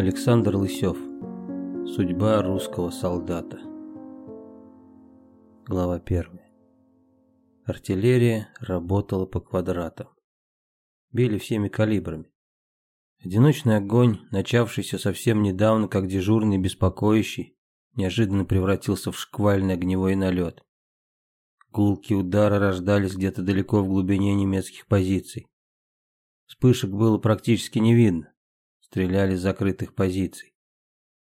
Александр Лысев. Судьба русского солдата. Глава 1. Артиллерия работала по квадратам. Били всеми калибрами. Одиночный огонь, начавшийся совсем недавно как дежурный беспокоящий, неожиданно превратился в шквальный огневой налет. Гулкие удары рождались где-то далеко в глубине немецких позиций. Вспышек было практически не видно. Стреляли с закрытых позиций.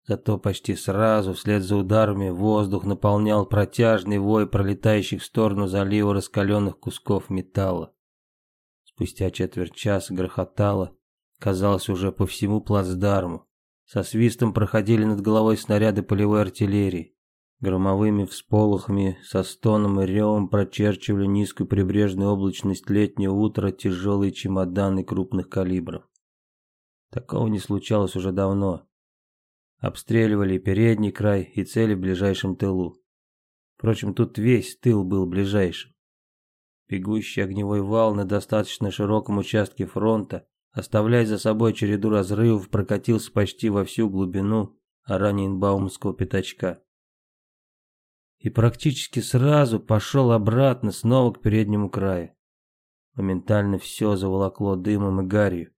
Зато почти сразу, вслед за ударами, воздух наполнял протяжный вой пролетающих в сторону залива раскаленных кусков металла. Спустя четверть часа грохотало, казалось, уже по всему плацдарму. Со свистом проходили над головой снаряды полевой артиллерии. Громовыми всполохами, со стоном и ревом прочерчивали низкую прибрежную облачность летнего утра тяжелые чемоданы крупных калибров. Такого не случалось уже давно. Обстреливали передний край и цели в ближайшем тылу. Впрочем, тут весь тыл был ближайшим. Бегущий огневой вал на достаточно широком участке фронта, оставляя за собой череду разрывов, прокатился почти во всю глубину Араньенбаумского пятачка и практически сразу пошел обратно снова к переднему краю. Моментально все заволокло дымом и гарью.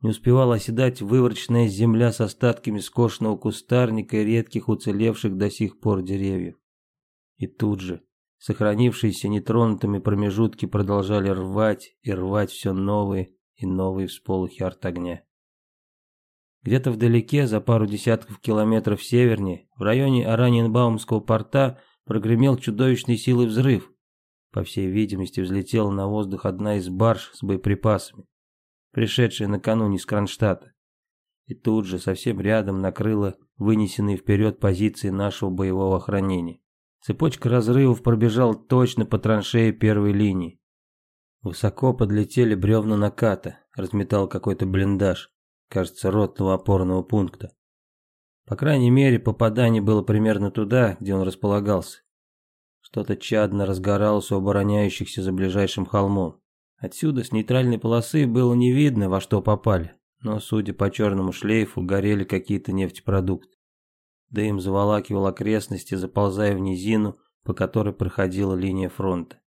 Не успевала оседать вывороченная земля с остатками скошенного кустарника и редких уцелевших до сих пор деревьев. И тут же, сохранившиеся нетронутыми промежутки продолжали рвать и рвать все новые и новые всполохи артогня. Где-то вдалеке, за пару десятков километров севернее, в районе Араньенбаумского порта, прогремел чудовищной силы взрыв. По всей видимости, взлетела на воздух одна из барж с боеприпасами, пришедшая накануне из Кронштадта. И тут же, совсем рядом, накрыла вынесенные вперед позиции нашего боевого охранения. Цепочка разрывов пробежала точно по траншее первой линии. Высоко подлетели бревна наката, разметал какой-то блиндаж кажется, ротного опорного пункта. По крайней мере, попадание было примерно туда, где он располагался. Что-то чадно разгоралось у обороняющихся за ближайшим холмом. Отсюда, с нейтральной полосы, было не видно, во что попали, но, судя по черному шлейфу, горели какие-то нефтепродукты. Дым заволакивал окрестности, заползая в низину, по которой проходила линия фронта.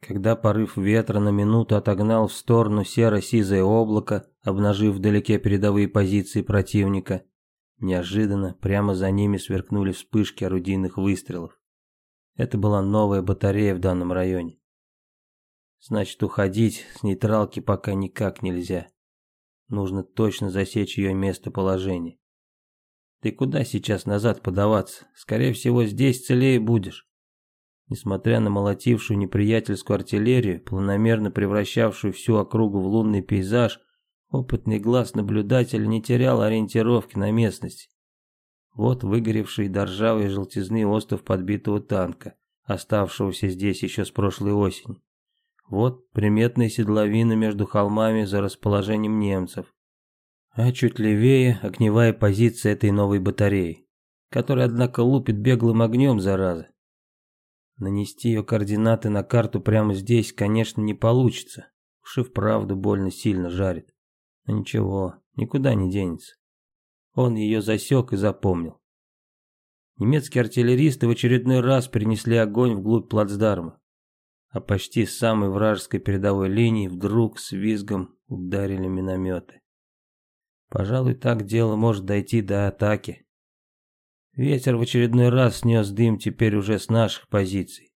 Когда порыв ветра на минуту отогнал в сторону серо-сизое облако, обнажив вдалеке передовые позиции противника, неожиданно прямо за ними сверкнули вспышки орудийных выстрелов. Это была новая батарея в данном районе. Значит, уходить с нейтралки пока никак нельзя. Нужно точно засечь ее местоположение. Ты куда сейчас назад подаваться? Скорее всего, здесь целее будешь. Несмотря на молотившую неприятельскую артиллерию, планомерно превращавшую всю округу в лунный пейзаж, опытный глаз наблюдателя не терял ориентировки на местности. Вот выгоревший до ржавой желтизны остов подбитого танка, оставшегося здесь еще с прошлой осени. Вот приметная седловина между холмами за расположением немцев. А чуть левее огневая позиция этой новой батареи, которая, однако, лупит беглым огнем, зараза. Нанести ее координаты на карту прямо здесь, конечно, не получится. Уж и вправду больно сильно жарит. Но ничего, никуда не денется. Он ее засек и запомнил. Немецкие артиллеристы в очередной раз перенесли огонь вглубь плацдарма. А почти с самой вражеской передовой линии вдруг с визгом ударили минометы. Пожалуй, так дело может дойти до атаки. Ветер в очередной раз снес дым теперь уже с наших позиций.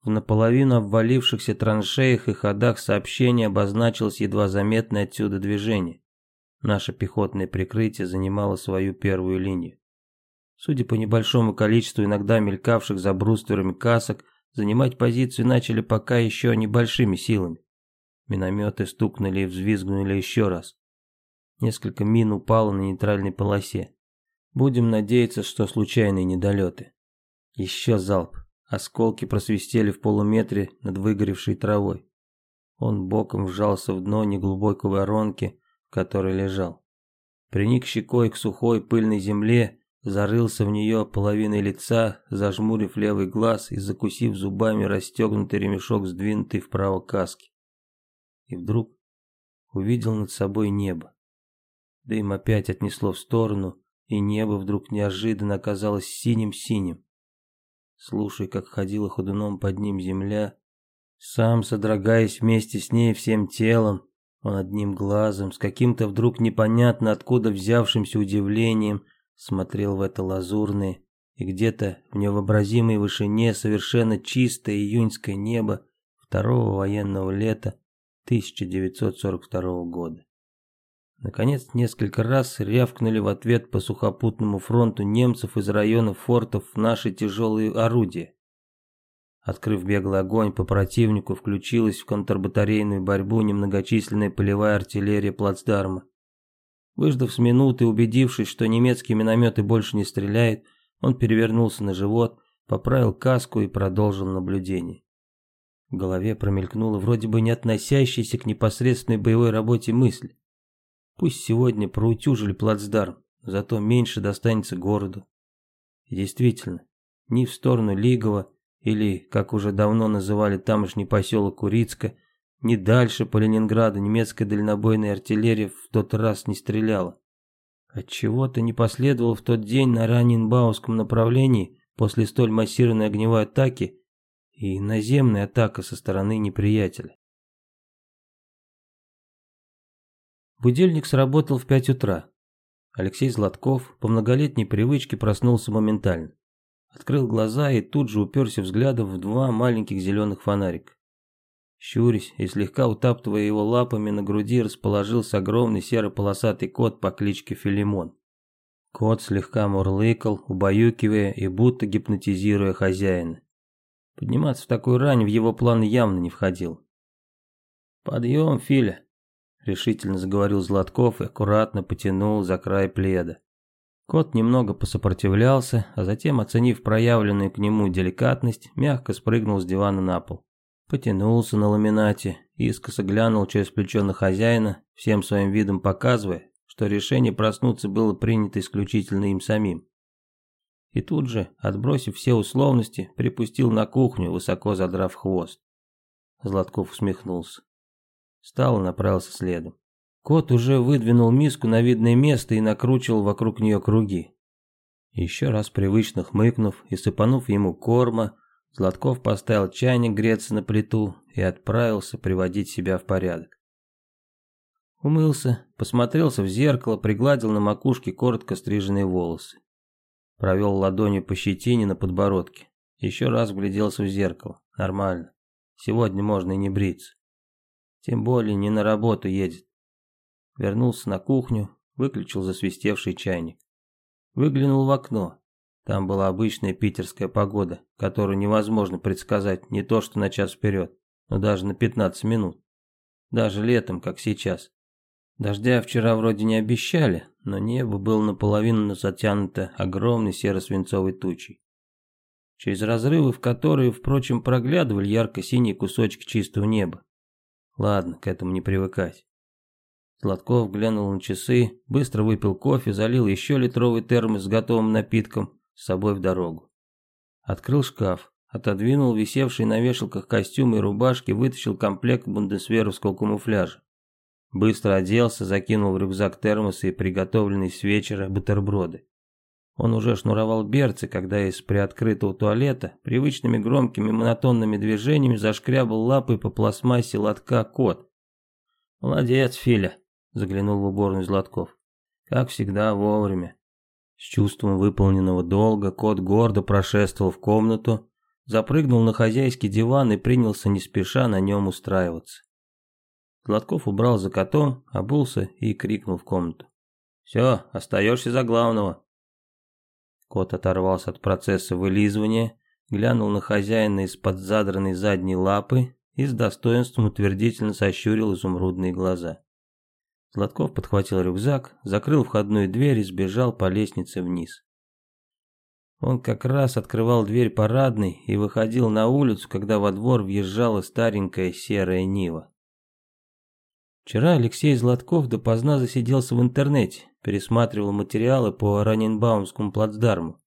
В наполовину обвалившихся траншеях и ходах сообщения обозначилось едва заметное отсюда движение. Наше пехотное прикрытие занимало свою первую линию. Судя по небольшому количеству иногда мелькавших за брустверами касок, занимать позицию начали пока еще небольшими силами. Минометы стукнули и взвизгнули еще раз. Несколько мин упало на нейтральной полосе. Будем надеяться, что случайные недолеты. Еще залп. Осколки просвистели в полуметре над выгоревшей травой. Он боком вжался в дно неглубокой воронки, в которой лежал. Приник щекой к сухой пыльной земле, зарылся в нее половиной лица, зажмурив левый глаз и закусив зубами расстегнутый ремешок, сдвинутый вправо каски. И вдруг увидел над собой небо. Дым опять отнесло в сторону, и небо вдруг неожиданно оказалось синим-синим. Слушай, как ходила ходуном под ним земля, сам содрогаясь вместе с ней всем телом, он одним глазом, с каким-то вдруг непонятно откуда взявшимся удивлением, смотрел в это лазурное и где-то в невообразимой вышине совершенно чистое июньское небо второго военного лета 1942 года. Наконец, несколько раз рявкнули в ответ по сухопутному фронту немцев из районов фортов наши тяжелые орудия. Открыв беглый огонь по противнику, включилась в контрбатарейную борьбу немногочисленная полевая артиллерия плацдарма. Выждав с минуты, убедившись, что немецкие минометы больше не стреляют, он перевернулся на живот, поправил каску и продолжил наблюдение. В голове промелькнула вроде бы не относящаяся к непосредственной боевой работе мысль. Пусть сегодня проутюжили плацдарм, зато меньше достанется городу. И действительно, ни в сторону Лигова, или, как уже давно называли тамошний поселок Курицка, ни дальше по Ленинграду немецкая дальнобойная артиллерия в тот раз не стреляла. Отчего-то не последовало в тот день на Раненбауском направлении после столь массированной огневой атаки и наземная атака со стороны неприятеля. Будильник сработал в пять утра. Алексей Златков по многолетней привычке проснулся моментально. Открыл глаза и тут же уперся взглядом в два маленьких зеленых фонарика. Щурясь и слегка утаптывая его лапами на груди, расположился огромный серо-полосатый кот по кличке Филимон. Кот слегка мурлыкал, убаюкивая и будто гипнотизируя хозяина. Подниматься в такую рань в его планы явно не входил. «Подъем, Филя!» — решительно заговорил Златков и аккуратно потянул за край пледа. Кот немного посопротивлялся, а затем, оценив проявленную к нему деликатность, мягко спрыгнул с дивана на пол. Потянулся на ламинате, искоса глянул через плечо на хозяина, всем своим видом показывая, что решение проснуться было принято исключительно им самим. И тут же, отбросив все условности, припустил на кухню, высоко задрав хвост. Златков усмехнулся. Встал и направился следом. Кот уже выдвинул миску на видное место и накручивал вокруг нее круги. Еще раз привычно хмыкнув и сыпанув ему корма, Златков поставил чайник греться на плиту и отправился приводить себя в порядок. Умылся, посмотрелся в зеркало, пригладил на макушке коротко стриженные волосы. Провел ладонью по щетине на подбородке. Еще раз вгляделся в зеркало. Нормально. Сегодня можно и не бриться. Тем более не на работу едет. Вернулся на кухню, выключил засвистевший чайник. Выглянул в окно. Там была обычная питерская погода, которую невозможно предсказать не то что на час вперед, но даже на 15 минут. Даже летом, как сейчас. Дождя вчера вроде не обещали, но небо было наполовину затянуто огромной серо-свинцовой тучей. Через разрывы, в которые, впрочем, проглядывали ярко-синие кусочки чистого неба. Ладно, к этому не привыкать. Сладков глянул на часы, быстро выпил кофе, залил еще литровый термос с готовым напитком с собой в дорогу. Открыл шкаф, отодвинул висевший на вешалках костюмы и рубашки, вытащил комплект бундесверовского камуфляжа. Быстро оделся, закинул в рюкзак термосы и приготовленные с вечера бутерброды. Он уже шнуровал берцы, когда из приоткрытого туалета привычными громкими монотонными движениями зашкрябал лапой по пластмассе лотка кот. «Молодец, Филя», — заглянул в уборную Златков. «Как всегда, вовремя». С чувством выполненного долга кот гордо прошествовал в комнату, запрыгнул на хозяйский диван и принялся не спеша на нем устраиваться. Гладков убрал за котом, обулся и крикнул в комнату. «Все, остаешься за главного». Кот оторвался от процесса вылизывания, глянул на хозяина из-под задранной задней лапы и с достоинством утвердительно сощурил изумрудные глаза. Златков подхватил рюкзак, закрыл входную дверь и сбежал по лестнице вниз. Он как раз открывал дверь парадной и выходил на улицу, когда во двор въезжала старенькая серая Нива. Вчера Алексей Златков допоздна засиделся в интернете, пересматривал материалы по Раненбаумскому плацдарму.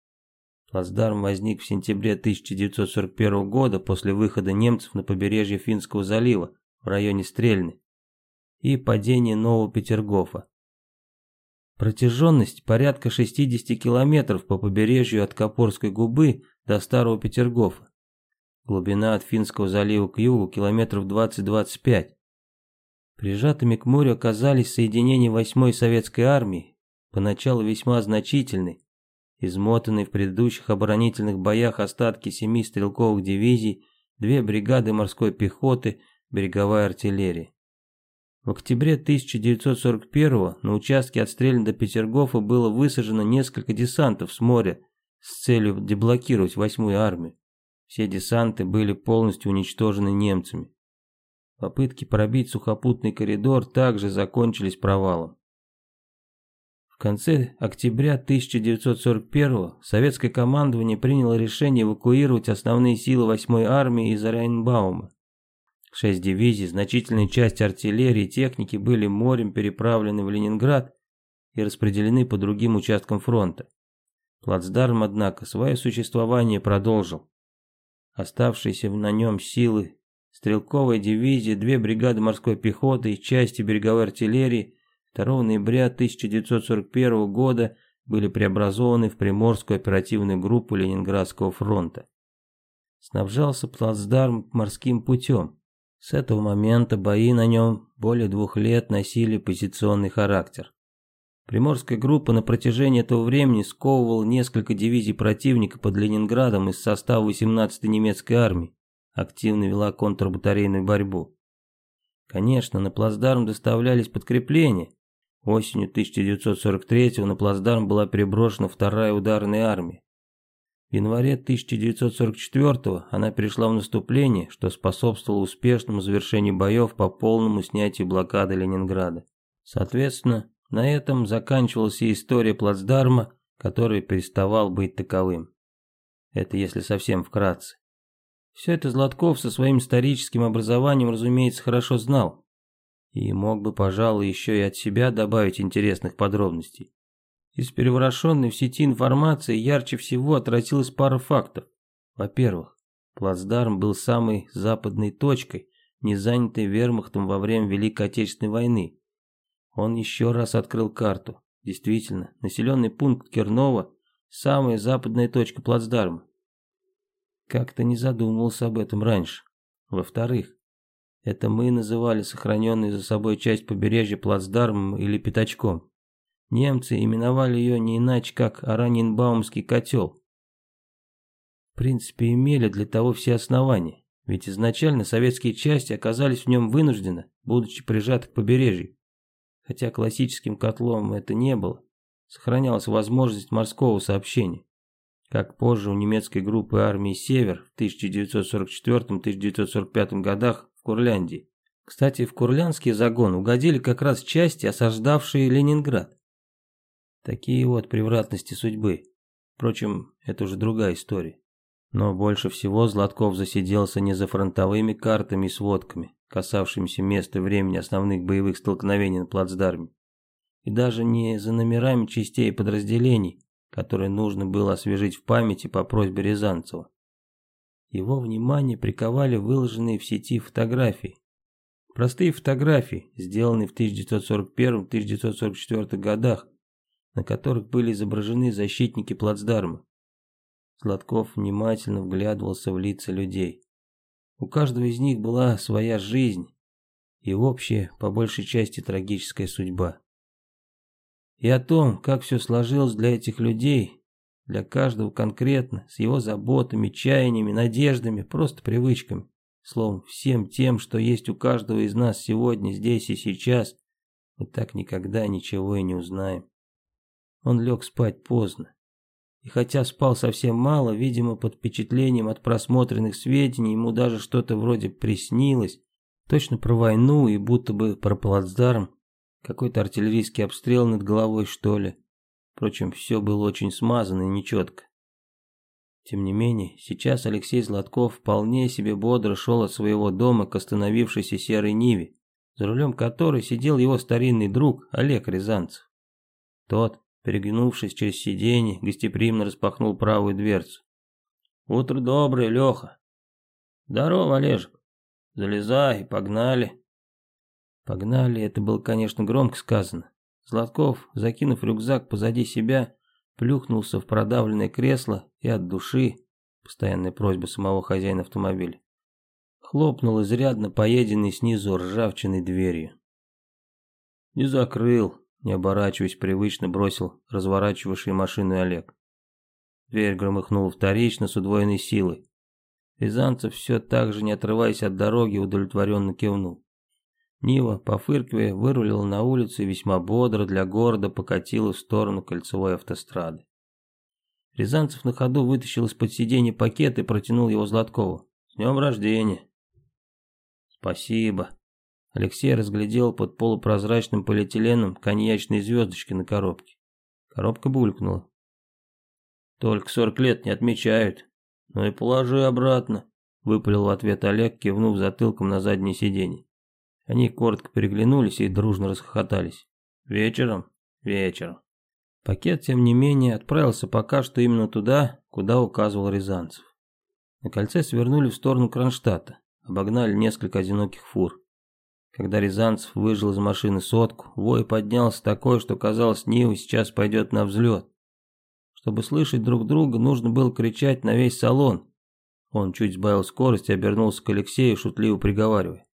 Плацдарм возник в сентябре 1941 года после выхода немцев на побережье Финского залива в районе Стрельны и падения Нового Петергофа. Протяженность порядка 60 километров по побережью от Копорской губы до Старого Петергофа. Глубина от Финского залива к югу километров 20-25. Прижатыми к морю оказались соединения 8-й советской армии, поначалу весьма значительной, измотанные в предыдущих оборонительных боях остатки семи стрелковых дивизий, две бригады морской пехоты, береговая артиллерия. В октябре 1941 на участке от Стрельна до Петергофа было высажено несколько десантов с моря с целью деблокировать восьмую армию. Все десанты были полностью уничтожены немцами. Попытки пробить сухопутный коридор также закончились провалом. В конце октября 1941 советское командование приняло решение эвакуировать основные силы 8-й армии из Райнбаума. Шесть дивизий, значительная часть артиллерии и техники были морем переправлены в Ленинград и распределены по другим участкам фронта. Плацдарм, однако, свое существование продолжил. Оставшиеся на нем силы, стрелковая дивизия, две бригады морской пехоты и части береговой артиллерии 2 ноября 1941 года были преобразованы в Приморскую оперативную группу Ленинградского фронта. Снабжался плацдарм морским путем. С этого момента бои на нем более двух лет носили позиционный характер. Приморская группа на протяжении этого времени сковывала несколько дивизий противника под Ленинградом из состава 18-й немецкой армии, активно вела контрбатарейную борьбу. Конечно, на плацдарм доставлялись подкрепления. Осенью 1943 на плацдарм была переброшена вторая ударная армия. В январе 1944 она перешла в наступление, что способствовало успешному завершению боев по полному снятию блокады Ленинграда. Соответственно, на этом заканчивалась и история плацдарма, который переставал быть таковым. Это если совсем вкратце. Все это Златков со своим историческим образованием, разумеется, хорошо знал. И мог бы, пожалуй, еще и от себя добавить интересных подробностей. Из переворошенной в сети информации ярче всего отразилась пара фактов. Во-первых, плацдарм был самой западной точкой, не занятой вермахтом во время Великой Отечественной войны. Он еще раз открыл карту. Действительно, населенный пункт Кернова – самая западная точка плацдарма. Как-то не задумывался об этом раньше. Во-вторых, это мы называли сохраненной за собой часть побережья плацдармом или пятачком. Немцы именовали ее не иначе, как Аранинбаумский котел. В принципе, имели для того все основания, ведь изначально советские части оказались в нем вынуждены, будучи прижаты к побережью. Хотя классическим котлом это не было, сохранялась возможность морского сообщения. Как позже у немецкой группы армии «Север» в 1944-1945 годах в Курляндии. Кстати, в Курлянский загон угодили как раз части, осаждавшие Ленинград. Такие вот превратности судьбы. Впрочем, это уже другая история. Но больше всего Златков засиделся не за фронтовыми картами и сводками, касавшимися места и времени основных боевых столкновений на плацдарме, и даже не за номерами частей и подразделений, которые нужно было освежить в памяти по просьбе Рязанцева. Его внимание приковали выложенные в сети фотографии. Простые фотографии, сделанные в 1941-1944 годах, на которых были изображены защитники плацдарма. Сладков внимательно вглядывался в лица людей. У каждого из них была своя жизнь и общая, по большей части, трагическая судьба. И о том, как все сложилось для этих людей, для каждого конкретно, с его заботами, чаяниями, надеждами, просто привычками, словом, всем тем, что есть у каждого из нас сегодня, здесь и сейчас, мы так никогда ничего и не узнаем. Он лег спать поздно. И хотя спал совсем мало, видимо, под впечатлением от просмотренных сведений, ему даже что-то вроде приснилось, точно про войну и будто бы про плацдарм, какой-то артиллерийский обстрел над головой, что ли. Впрочем, все было очень смазано и нечетко. Тем не менее, сейчас Алексей Златков вполне себе бодро шел от своего дома к остановившейся серой Ниве, за рулем которой сидел его старинный друг Олег Рязанцев. Тот, Перегнувшись через сиденье, гостеприимно распахнул правую дверцу. «Утро доброе, Леха!» «Здорово, Олежек! Залезай, погнали!» Погнали, это было, конечно, громко сказано. Златков, закинув рюкзак позади себя, плюхнулся в продавленное кресло и от души, постоянная просьба самого хозяина автомобиля, хлопнул изрядно поеденный снизу ржавчиной дверью. Не закрыл, не оборачиваясь, привычно бросил разворачивавший машину Олег. Дверь громыхнула вторично с удвоенной силой. Рязанцев все так же, не отрываясь от дороги, удовлетворенно кивнул. Нива, пофыркивая, вырулила на улицу и весьма бодро для города покатила в сторону кольцевой автострады. Рязанцев на ходу вытащил из-под сиденья пакет и протянул его Златкову. «С днем рождения!» «Спасибо!» Алексей разглядел под полупрозрачным полиэтиленом коньячные звездочки на коробке. Коробка булькнула. «Только сорок лет не отмечают. Ну и положи обратно», — выпалил в ответ Олег, кивнув затылком на заднее сиденье. Они коротко переглянулись и дружно расхохотались. Вечером? Вечером. Пакет, тем не менее, отправился пока что именно туда, куда указывал Рязанцев. На кольце свернули в сторону Кронштадта, обогнали несколько одиноких фур. Когда Рязанцев выжил из машины сотку, вой поднялся такой, что казалось, Нива сейчас пойдет на взлет. Чтобы слышать друг друга, нужно было кричать на весь салон. Он чуть сбавил скорость и обернулся к Алексею, шутливо приговаривая.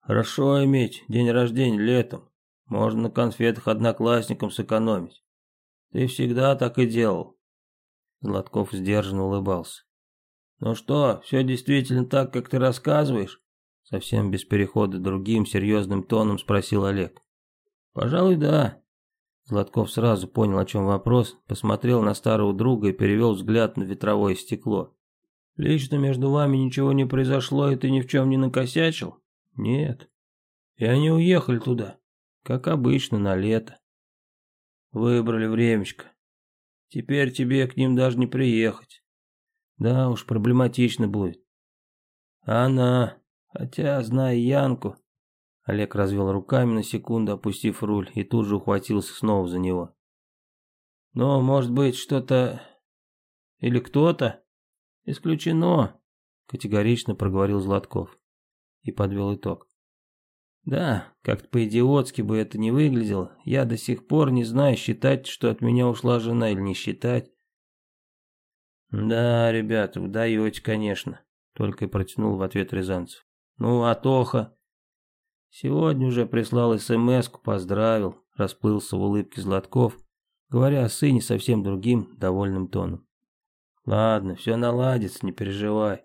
Хорошо иметь день рождения летом. Можно на конфетах одноклассникам сэкономить. Ты всегда так и делал. Златков сдержанно улыбался. Ну что, все действительно так, как ты рассказываешь? Совсем без перехода другим серьезным тоном спросил Олег. Пожалуй, да. Златков сразу понял, о чем вопрос, посмотрел на старого друга и перевел взгляд на ветровое стекло. Лично между вами ничего не произошло, и ты ни в чем не накосячил? Нет. И они уехали туда, как обычно, на лето. Выбрали времечко. Теперь тебе к ним даже не приехать. Да уж, проблематично будет. Она, хотя, зная Янку... Олег развел руками на секунду, опустив руль, и тут же ухватился снова за него. Но, может быть, что-то... Или кто-то? Исключено, категорично проговорил Златков и подвел итог. Да, как-то по-идиотски бы это не выглядело. Я до сих пор не знаю, считать, что от меня ушла жена или не считать. Да, ребята, вы конечно, только и протянул в ответ Рязанцев. Ну, а Тоха? Сегодня уже прислал смс поздравил, расплылся в улыбке Златков, говоря о сыне совсем другим, довольным тоном. Ладно, все наладится, не переживай.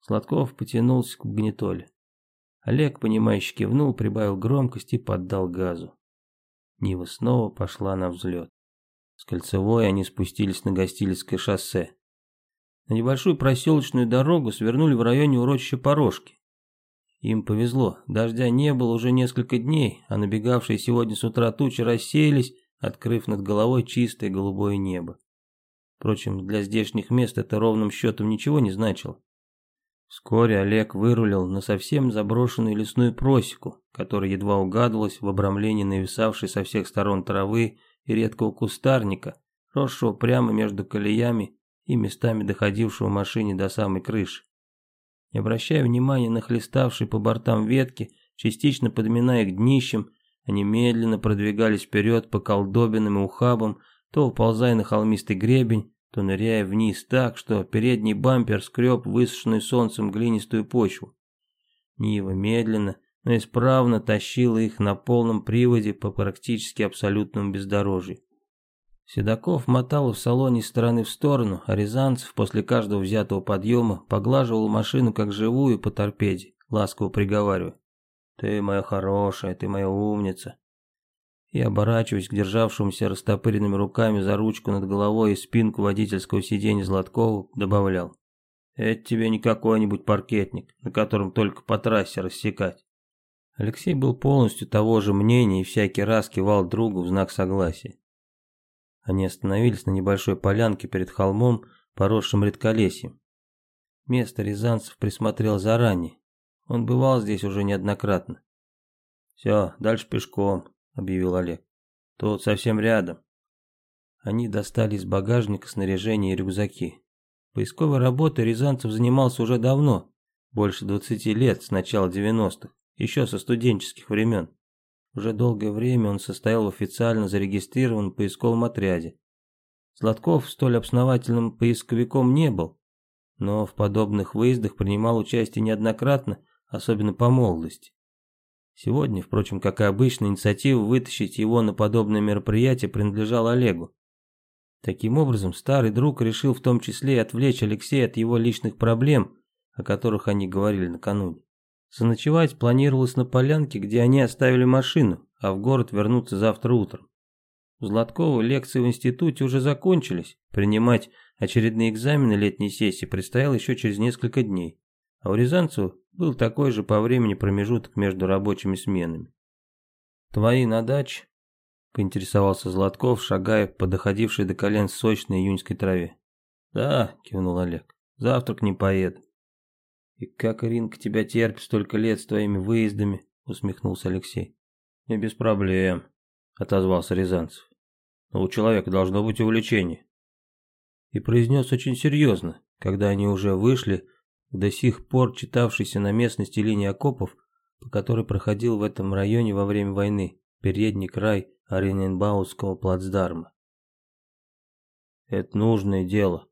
Сладков потянулся к гнетоле. Олег, понимающе кивнул, прибавил громкость и поддал газу. Нива снова пошла на взлет. С кольцевой они спустились на Гостилицкое шоссе. На небольшую проселочную дорогу свернули в районе урочища Порошки. Им повезло, дождя не было уже несколько дней, а набегавшие сегодня с утра тучи рассеялись, открыв над головой чистое голубое небо. Впрочем, для здешних мест это ровным счетом ничего не значило. Вскоре Олег вырулил на совсем заброшенную лесную просеку, которая едва угадывалась в обрамлении нависавшей со всех сторон травы и редкого кустарника, росшего прямо между колеями и местами доходившего машине до самой крыши. Не обращая внимания на хлеставшие по бортам ветки, частично подминая их днищем, они медленно продвигались вперед по колдобинам и ухабам, то уползая на холмистый гребень, то ныряя вниз так, что передний бампер скреб высушенную солнцем глинистую почву. Нива медленно, но исправно тащила их на полном приводе по практически абсолютному бездорожью. Седаков мотал в салоне из стороны в сторону, а Рязанцев после каждого взятого подъема поглаживал машину как живую по торпеде, ласково приговаривая. «Ты моя хорошая, ты моя умница и, оборачиваясь к державшемуся растопыренными руками за ручку над головой и спинку водительского сиденья Златкову, добавлял. «Это тебе не какой-нибудь паркетник, на котором только по трассе рассекать». Алексей был полностью того же мнения и всякий раз кивал другу в знак согласия. Они остановились на небольшой полянке перед холмом, поросшим редколесьем. Место Рязанцев присмотрел заранее. Он бывал здесь уже неоднократно. «Все, дальше пешком», — объявил Олег. «Тут совсем рядом». Они достали из багажника снаряжение и рюкзаки. Поисковой работой Рязанцев занимался уже давно, больше двадцати лет, с начала девяностых, еще со студенческих времен. Уже долгое время он состоял в официально зарегистрированном поисковом отряде. Златков столь основательным поисковиком не был, но в подобных выездах принимал участие неоднократно, особенно по молодости. Сегодня, впрочем, как и обычно, инициатива вытащить его на подобное мероприятие принадлежала Олегу. Таким образом, старый друг решил в том числе и отвлечь Алексея от его личных проблем, о которых они говорили накануне. Заночевать планировалось на полянке, где они оставили машину, а в город вернуться завтра утром. У Златкова лекции в институте уже закончились, принимать очередные экзамены летней сессии предстояло еще через несколько дней, а у Рязанцева был такой же по времени промежуток между рабочими сменами. «Твои на даче?» – поинтересовался Златков, шагая по доходившей до колен сочной июньской траве. «Да», – кивнул Олег, – «завтрак не поеду». «И как Иринка тебя терпит столько лет с твоими выездами?» – усмехнулся Алексей. «Не без проблем», – отозвался Рязанцев. Но у человека должно быть увлечение. И произнес очень серьезно, когда они уже вышли до сих пор читавшейся на местности линии окопов, по которой проходил в этом районе во время войны передний край Орененбаутского плацдарма. «Это нужное дело», —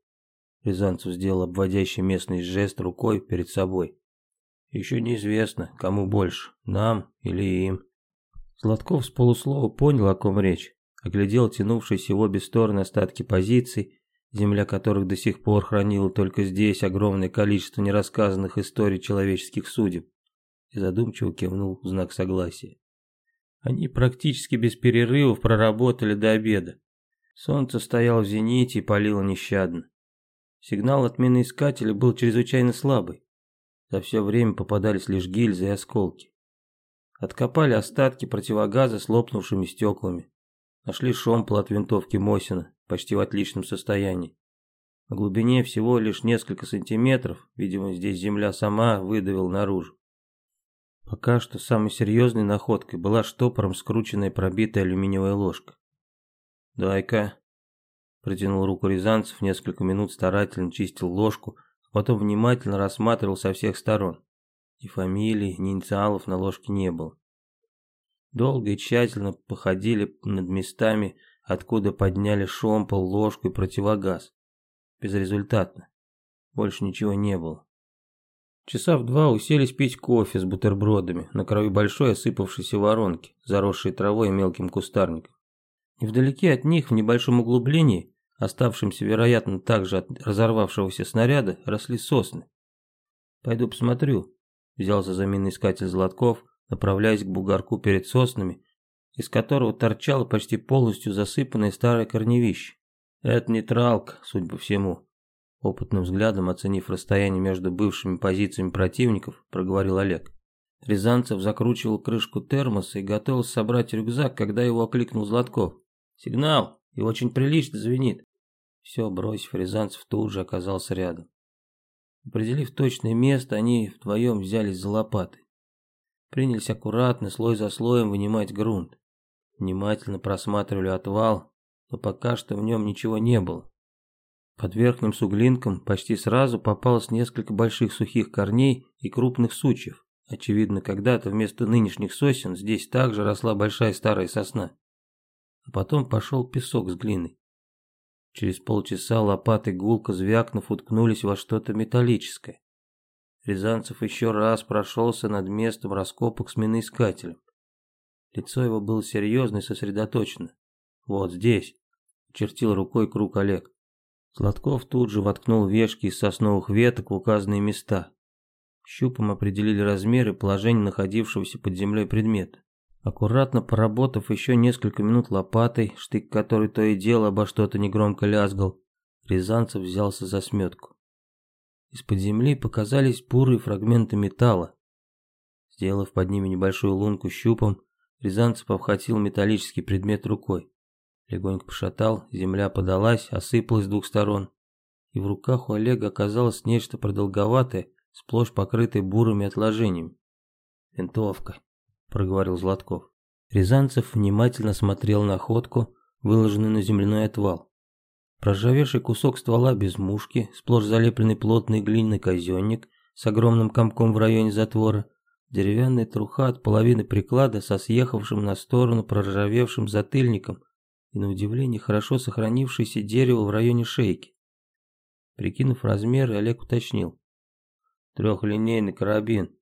Рязанцев сделал обводящий местный жест рукой перед собой. «Еще неизвестно, кому больше, нам или им». Сладков с полуслова понял, о ком речь, оглядел тянувшиеся в обе стороны остатки позиций, земля которых до сих пор хранила только здесь огромное количество нерассказанных историй человеческих судеб, и задумчиво кивнул в знак согласия. Они практически без перерывов проработали до обеда. Солнце стояло в зените и палило нещадно. Сигнал от миноискателя был чрезвычайно слабый. За все время попадались лишь гильзы и осколки. Откопали остатки противогаза с лопнувшими стеклами. Нашли шомпол от винтовки Мосина, почти в отличном состоянии. На глубине всего лишь несколько сантиметров, видимо, здесь земля сама выдавила наружу. Пока что самой серьезной находкой была штопором скрученная пробитая алюминиевая ложка. «Дай-ка», — протянул руку Рязанцев, несколько минут старательно чистил ложку, а потом внимательно рассматривал со всех сторон. Ни фамилий, ни инициалов на ложке не было. Долго и тщательно походили над местами, откуда подняли шомпол, ложку и противогаз. Безрезультатно. Больше ничего не было. Часа в два уселись пить кофе с бутербродами на краю большой осыпавшейся воронки, заросшей травой и мелким кустарником. Невдалеке от них, в небольшом углублении, оставшемся, вероятно, также от разорвавшегося снаряда, росли сосны. «Пойду посмотрю», — взялся за миноискатель Златков, направляясь к бугорку перед соснами, из которого торчало почти полностью засыпанное старое корневище. Это нейтралка, судя по всему. Опытным взглядом оценив расстояние между бывшими позициями противников, проговорил Олег. Рязанцев закручивал крышку термоса и готовился собрать рюкзак, когда его окликнул Златков. «Сигнал! И очень прилично звенит!» Все, бросив, Рязанцев тут же оказался рядом. Определив точное место, они вдвоем взялись за лопаты принялись аккуратно, слой за слоем вынимать грунт. Внимательно просматривали отвал, но пока что в нем ничего не было. Под верхним суглинком почти сразу попалось несколько больших сухих корней и крупных сучьев. Очевидно, когда-то вместо нынешних сосен здесь также росла большая старая сосна. А потом пошел песок с глиной. Через полчаса лопаты гулко звякнув уткнулись во что-то металлическое. Рязанцев еще раз прошелся над местом раскопок с миноискателем. Лицо его было серьезно и сосредоточено. «Вот здесь», — чертил рукой круг Олег. Сладков тут же воткнул вешки из сосновых веток в указанные места. Щупом определили размеры и положение находившегося под землей предмета. Аккуратно поработав еще несколько минут лопатой, штык которой то и дело обо что-то негромко лязгал, Рязанцев взялся за сметку. Из-под земли показались бурые фрагменты металла. Сделав под ними небольшую лунку щупом, Рязанцев обхватил металлический предмет рукой. Легонько пошатал, земля подалась, осыпалась с двух сторон. И в руках у Олега оказалось нечто продолговатое, сплошь покрытое бурыми отложениями. «Винтовка», — проговорил Златков. Рязанцев внимательно смотрел на ходку, выложенную на земляной отвал. Проржавевший кусок ствола без мушки, сплошь залепленный плотный глиняный казенник с огромным комком в районе затвора, деревянная труха от половины приклада со съехавшим на сторону проржавевшим затыльником и, на удивление, хорошо сохранившееся дерево в районе шейки. Прикинув размеры, Олег уточнил. Трехлинейный карабин.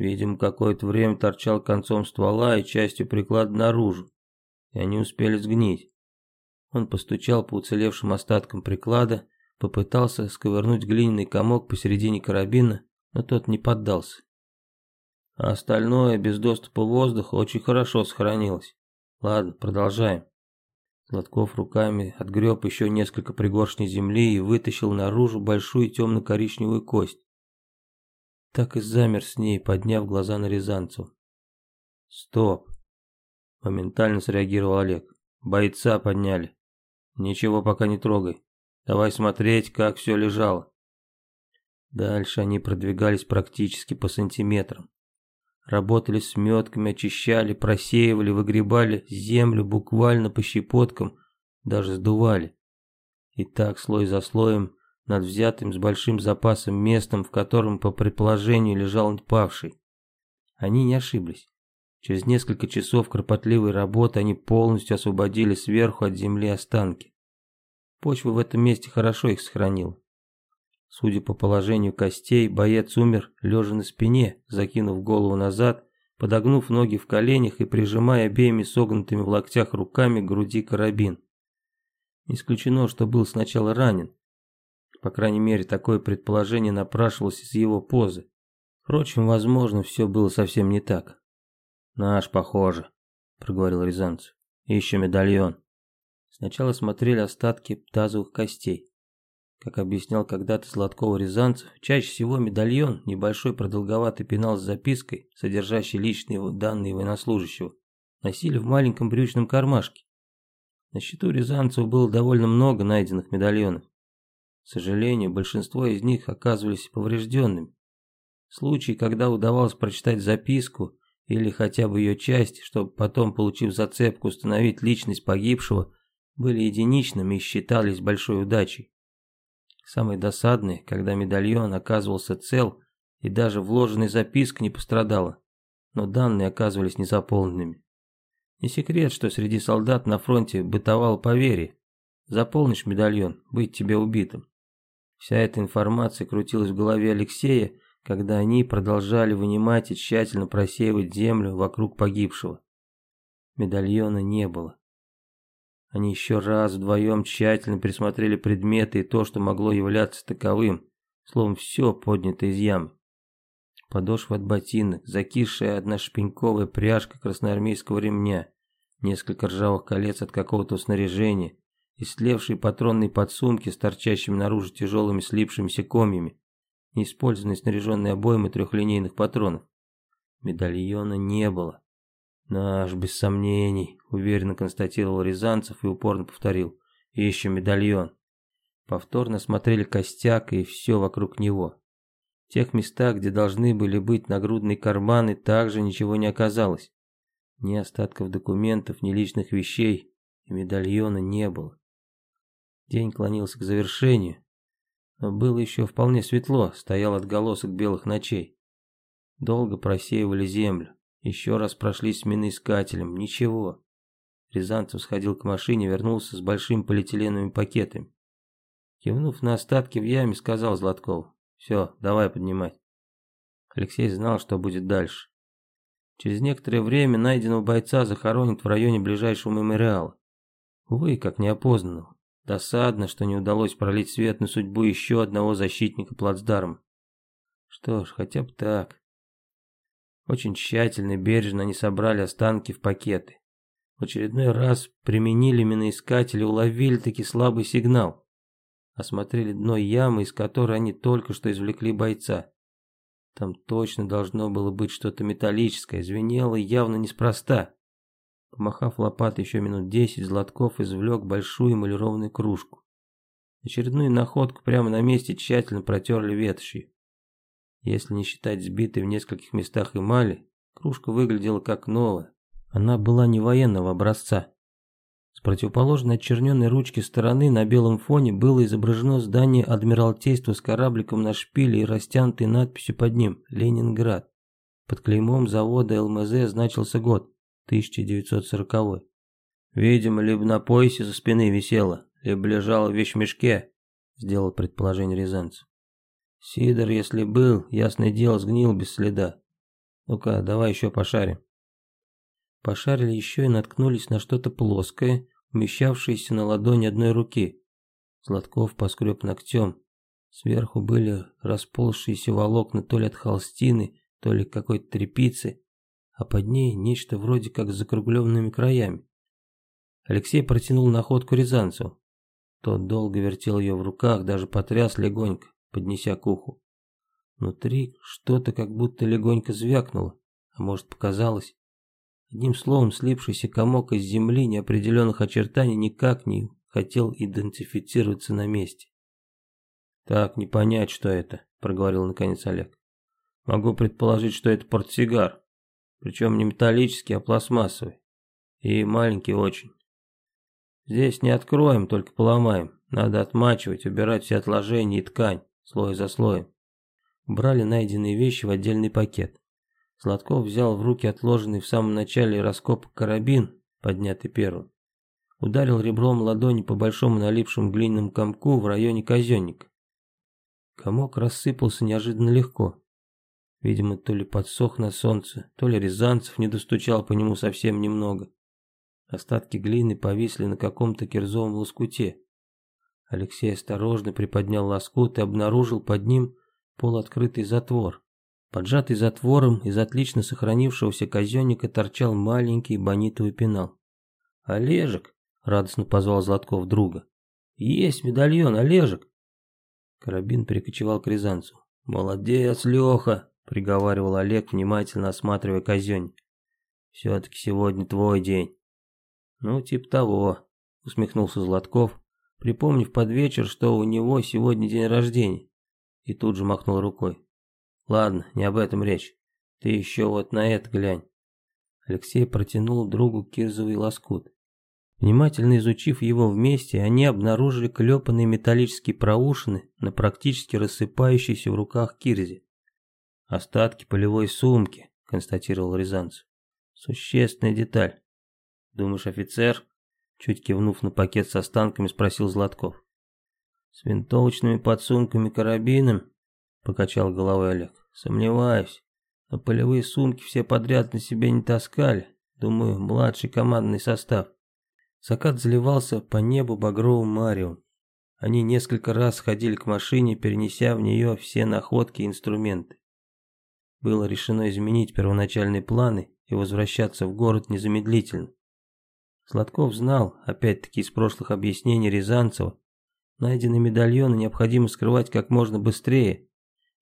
Видимо, какое-то время торчал концом ствола и частью приклада наружу, и они успели сгнить. Он постучал по уцелевшим остаткам приклада, попытался сковырнуть глиняный комок посередине карабина, но тот не поддался. А остальное без доступа воздуха очень хорошо сохранилось. Ладно, продолжаем. Гладков руками отгреб еще несколько пригоршней земли и вытащил наружу большую темно-коричневую кость. Так и замер с ней, подняв глаза на Рязанцу. «Стоп!» Моментально среагировал Олег. «Бойца подняли. Ничего пока не трогай. Давай смотреть, как все лежало». Дальше они продвигались практически по сантиметрам. Работали с метками, очищали, просеивали, выгребали землю буквально по щепоткам, даже сдували. И так слой за слоем над взятым с большим запасом местом, в котором по предположению лежал павший. Они не ошиблись. Через несколько часов кропотливой работы они полностью освободили сверху от земли останки. Почва в этом месте хорошо их сохранила. Судя по положению костей, боец умер лежа на спине, закинув голову назад, подогнув ноги в коленях и прижимая обеими согнутыми в локтях руками к груди карабин. Не исключено, что был сначала ранен. По крайней мере, такое предположение напрашивалось из его позы. Впрочем, возможно, все было совсем не так. «Наш, похоже», — проговорил Рязанцев. «Ищем медальон». Сначала смотрели остатки тазовых костей. Как объяснял когда-то Златкова-Рязанцев, чаще всего медальон, небольшой продолговатый пенал с запиской, содержащий личные данные военнослужащего, носили в маленьком брючном кармашке. На счету Рязанцева было довольно много найденных медальонов. Сожалению, большинство из них оказывались поврежденными. Случаи, когда удавалось прочитать записку или хотя бы ее часть, чтобы потом, получив зацепку, установить личность погибшего, были единичными и считались большой удачей. Самое досадное, когда медальон оказывался цел и даже вложенная записка не пострадала, но данные оказывались незаполненными. Не секрет, что среди солдат на фронте бытовало поверье. Заполнишь медальон, быть тебе убитым. Вся эта информация крутилась в голове Алексея, когда они продолжали вынимать и тщательно просеивать землю вокруг погибшего. Медальона не было. Они еще раз вдвоем тщательно присмотрели предметы и то, что могло являться таковым, словом, все поднято из ямы. Подошва от ботинок, закисшая одна шпеньковая пряжка красноармейского ремня, несколько ржавых колец от какого-то снаряжения, истлевшие патронные подсумки с торчащими наружу тяжелыми слипшимися комьями, неиспользованные снаряженные обоймы трехлинейных патронов. Медальона не было. «Наш, без сомнений», — уверенно констатировал Рязанцев и упорно повторил. «Ищем медальон». Повторно смотрели костяк и все вокруг него. В тех местах, где должны были быть нагрудные карманы, также ничего не оказалось. Ни остатков документов, ни личных вещей, и медальона не было. День клонился к завершению, было еще вполне светло, стоял отголосок белых ночей. Долго просеивали землю. Еще раз прошлись миноискателем. Ничего. Рязанцев сходил к машине, вернулся с большими полиэтиленовыми пакетами. Кивнув на остатки в яме, сказал Златков. «Все, давай поднимать». Алексей знал, что будет дальше. Через некоторое время найденного бойца захоронят в районе ближайшего мемориала. Увы, как неопознанного. Досадно, что не удалось пролить свет на судьбу еще одного защитника плацдарма. Что ж, хотя бы так. Очень тщательно и бережно они собрали останки в пакеты. В очередной раз применили миноискатели, уловили таки слабый сигнал. Осмотрели дно ямы, из которой они только что извлекли бойца. Там точно должно было быть что-то металлическое, звенело явно неспроста. Помахав лопатой еще минут десять, Златков извлек большую эмалированную кружку. Очередную находку прямо на месте тщательно протерли ветошью. Если не считать сбитой в нескольких местах эмали, кружка выглядела как новая. Она была не военного образца. С противоположной отчерненной ручки стороны на белом фоне было изображено здание Адмиралтейства с корабликом на шпиле и растянутой надписью под ним «Ленинград». Под клеймом завода ЛМЗ значился год, 1940 Видимо, либо на поясе со спины висела, либо лежала в вещмешке, сделал предположение Рязанцев. Сидор, если был, ясное дело, сгнил без следа. Ну-ка, давай еще пошарим. Пошарили еще и наткнулись на что-то плоское, умещавшееся на ладони одной руки. Златков поскреб ногтем. Сверху были расползшиеся волокна то ли от холстины, то ли какой-то тряпицы, а под ней нечто вроде как с закругленными краями. Алексей протянул находку Рязанцеву. Тот долго вертел ее в руках, даже потряс легонько, поднеся к уху. Внутри что-то как будто легонько звякнуло, а может показалось. Одним словом, слипшийся комок из земли неопределенных очертаний никак не хотел идентифицироваться на месте. «Так, не понять, что это», — проговорил наконец Олег. «Могу предположить, что это портсигар, причем не металлический, а пластмассовый. И маленький очень. Здесь не откроем, только поломаем. Надо отмачивать, убирать все отложения и ткань, слой за слоем. Брали найденные вещи в отдельный пакет. Сладков взял в руки отложенный в самом начале раскопок карабин, поднятый первым. Ударил ребром ладони по большому налипшему глиняному комку в районе казенника. Комок рассыпался неожиданно легко. Видимо, то ли подсох на солнце, то ли Рязанцев не достучал по нему совсем немного. Остатки глины повисли на каком-то кирзовом лоскуте. Алексей осторожно приподнял лоскут и обнаружил под ним полуоткрытый затвор. Поджатый затвором из отлично сохранившегося казенника торчал маленький бонитовый пенал. «Олежек!» — радостно позвал Златков друга. «Есть медальон, Олежек!» Карабин перекочевал к Рязанцу. «Молодец, Леха!» — приговаривал Олег, внимательно осматривая казенник. «Все-таки сегодня твой день». «Ну, типа того», — усмехнулся Златков, припомнив под вечер, что у него сегодня день рождения. И тут же махнул рукой. «Ладно, не об этом речь. Ты еще вот на это глянь». Алексей протянул другу кирзовый лоскут. Внимательно изучив его вместе, они обнаружили клепанные металлические проушины на практически рассыпающейся в руках кирзе. «Остатки полевой сумки», — констатировал Рязанцев. «Существенная деталь. Думаешь, офицер? Чуть кивнув на пакет с останками, спросил Златков. С винтовочными подсумками карабином? Покачал головой Олег. Сомневаюсь. Но полевые сумки все подряд на себе не таскали. Думаю, младший командный состав. Закат заливался по небу багровым мариум. Они несколько раз ходили к машине, перенеся в нее все находки и инструменты. Было решено изменить первоначальные планы и возвращаться в город незамедлительно. Сладков знал, опять-таки из прошлых объяснений Рязанцева, найденные медальоны необходимо скрывать как можно быстрее.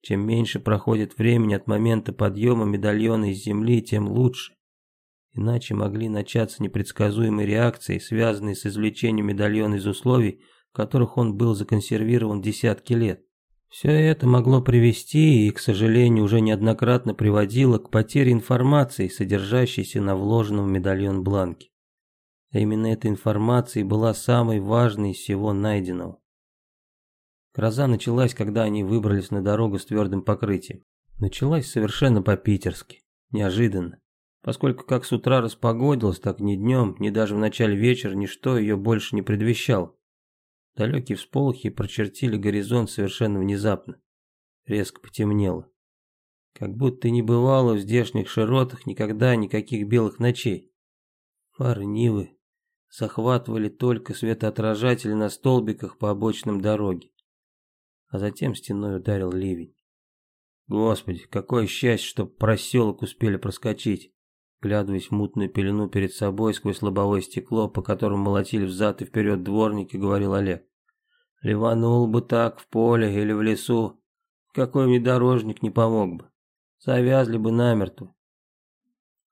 Чем меньше проходит времени от момента подъема медальона из земли, тем лучше. Иначе могли начаться непредсказуемые реакции, связанные с извлечением медальона из условий, в которых он был законсервирован десятки лет. Все это могло привести и, к сожалению, уже неоднократно приводило к потере информации, содержащейся на вложенном в медальон бланке. А именно эта информация была самой важной из всего найденного. Гроза началась, когда они выбрались на дорогу с твердым покрытием. Началась совершенно по-питерски, неожиданно. Поскольку как с утра распогодилось, так ни днем, ни даже в начале вечера ничто ее больше не предвещало. Далекие всполохи прочертили горизонт совершенно внезапно. Резко потемнело. Как будто не бывало в здешних широтах никогда никаких белых ночей. Фары Нивы захватывали только светоотражатели на столбиках по обочинам дороги. А затем стеной ударил ливень. Господи, какое счастье, что проселок успели проскочить. Глядываясь в мутную пелену перед собой сквозь лобовое стекло, по которому молотили взад и вперед дворники, говорил Олег. Ливанул бы так в поле или в лесу, какой внедорожник не помог бы. Завязли бы намертво.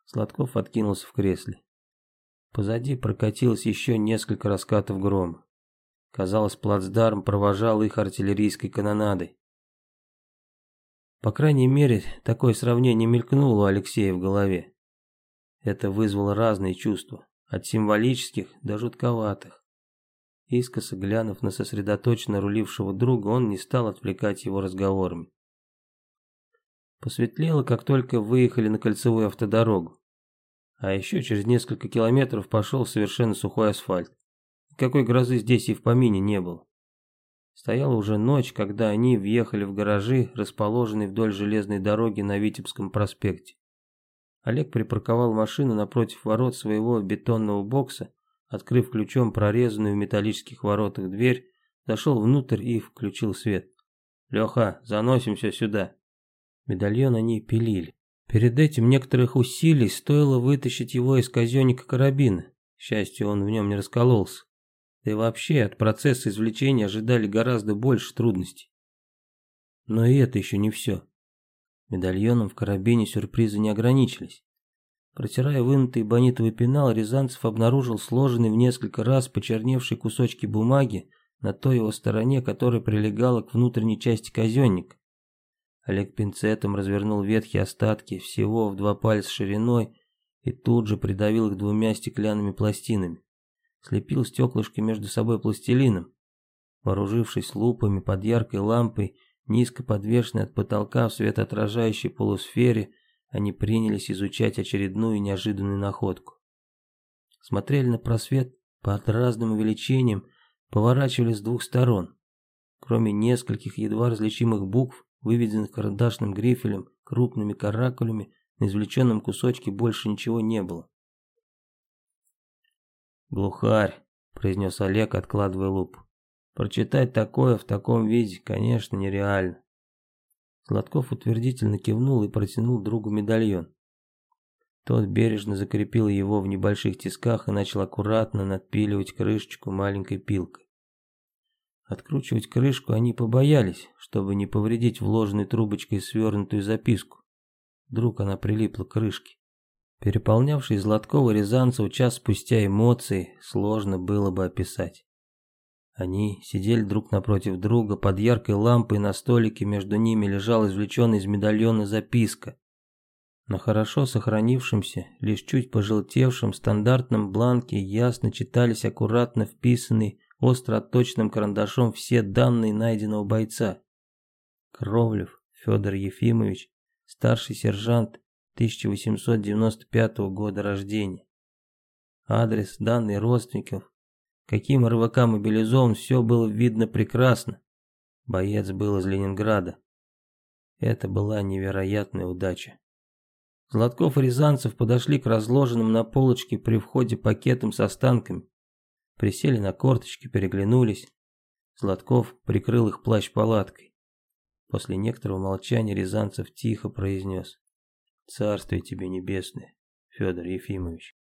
Сладков откинулся в кресле. Позади прокатилось еще несколько раскатов грома. Казалось, плацдарм провожал их артиллерийской канонадой. По крайней мере, такое сравнение мелькнуло у Алексея в голове. Это вызвало разные чувства, от символических до жутковатых. Искоса глянув на сосредоточенно рулившего друга, он не стал отвлекать его разговорами. Посветлело, как только выехали на кольцевую автодорогу. А еще через несколько километров пошел совершенно сухой асфальт. Какой грозы здесь и в помине не было. Стояла уже ночь, когда они въехали в гаражи, расположенные вдоль железной дороги на Витебском проспекте. Олег припарковал машину напротив ворот своего бетонного бокса, открыв ключом прорезанную в металлических воротах дверь, зашел внутрь и включил свет. «Леха, заносимся сюда». Медальон они пилили. Перед этим некоторых усилий стоило вытащить его из казенника карабина. К счастью, он в нем не раскололся. Да и вообще от процесса извлечения ожидали гораздо больше трудностей. Но и это еще не все. Медальоном в карабине сюрпризы не ограничились. Протирая вынутый бонитовый пенал, Рязанцев обнаружил сложенный в несколько раз почерневшие кусочки бумаги на той его стороне, которая прилегала к внутренней части казенника. Олег пинцетом развернул ветхие остатки всего в два пальца шириной и тут же придавил их двумя стеклянными пластинами слепил стеклышки между собой пластилином. Вооружившись лупами под яркой лампой, низко подвешенной от потолка в светоотражающей полусфере, они принялись изучать очередную неожиданную находку. Смотрели на просвет под разным увеличением, поворачивали с двух сторон. Кроме нескольких едва различимых букв, выведенных карандашным грифелем, крупными каракулями, на извлеченном кусочке больше ничего не было. «Глухарь», — произнес Олег, откладывая луп. «Прочитать такое в таком виде, конечно, нереально». Сладков утвердительно кивнул и протянул другу медальон. Тот бережно закрепил его в небольших тисках и начал аккуратно надпиливать крышечку маленькой пилкой. Откручивать крышку они побоялись, чтобы не повредить вложенной трубочкой свернутую записку. Вдруг она прилипла к крышке. Переполнявший Златкова Рязанцев час спустя эмоции сложно было бы описать. Они сидели друг напротив друга, под яркой лампой на столике между ними лежала извлеченная из медальона записка. На хорошо сохранившемся, лишь чуть пожелтевшем стандартном бланке ясно читались аккуратно вписанные остро отточенным карандашом все данные найденного бойца. Кровлев Федор Ефимович, старший сержант 1895 года рождения. Адрес, данные родственников, каким РВК мобилизован, все было видно прекрасно. Боец был из Ленинграда. Это была невероятная удача. Златков и Рязанцев подошли к разложенным на полочке при входе пакетам с останками. Присели на корточки, переглянулись. Златков прикрыл их плащ-палаткой. После некоторого молчания Рязанцев тихо произнес. Царствие тебе небесное, Федор Ефимович.